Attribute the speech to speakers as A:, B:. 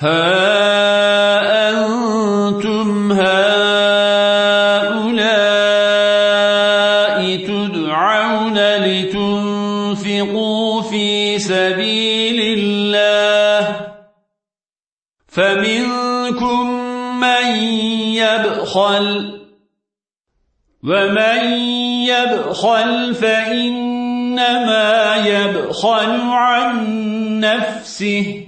A: ها أنتم هؤلاء تدعون لتنفقوا في سبيل الله فمنكم من يبخل ومن يبخل فإنما يبخل عن نفسه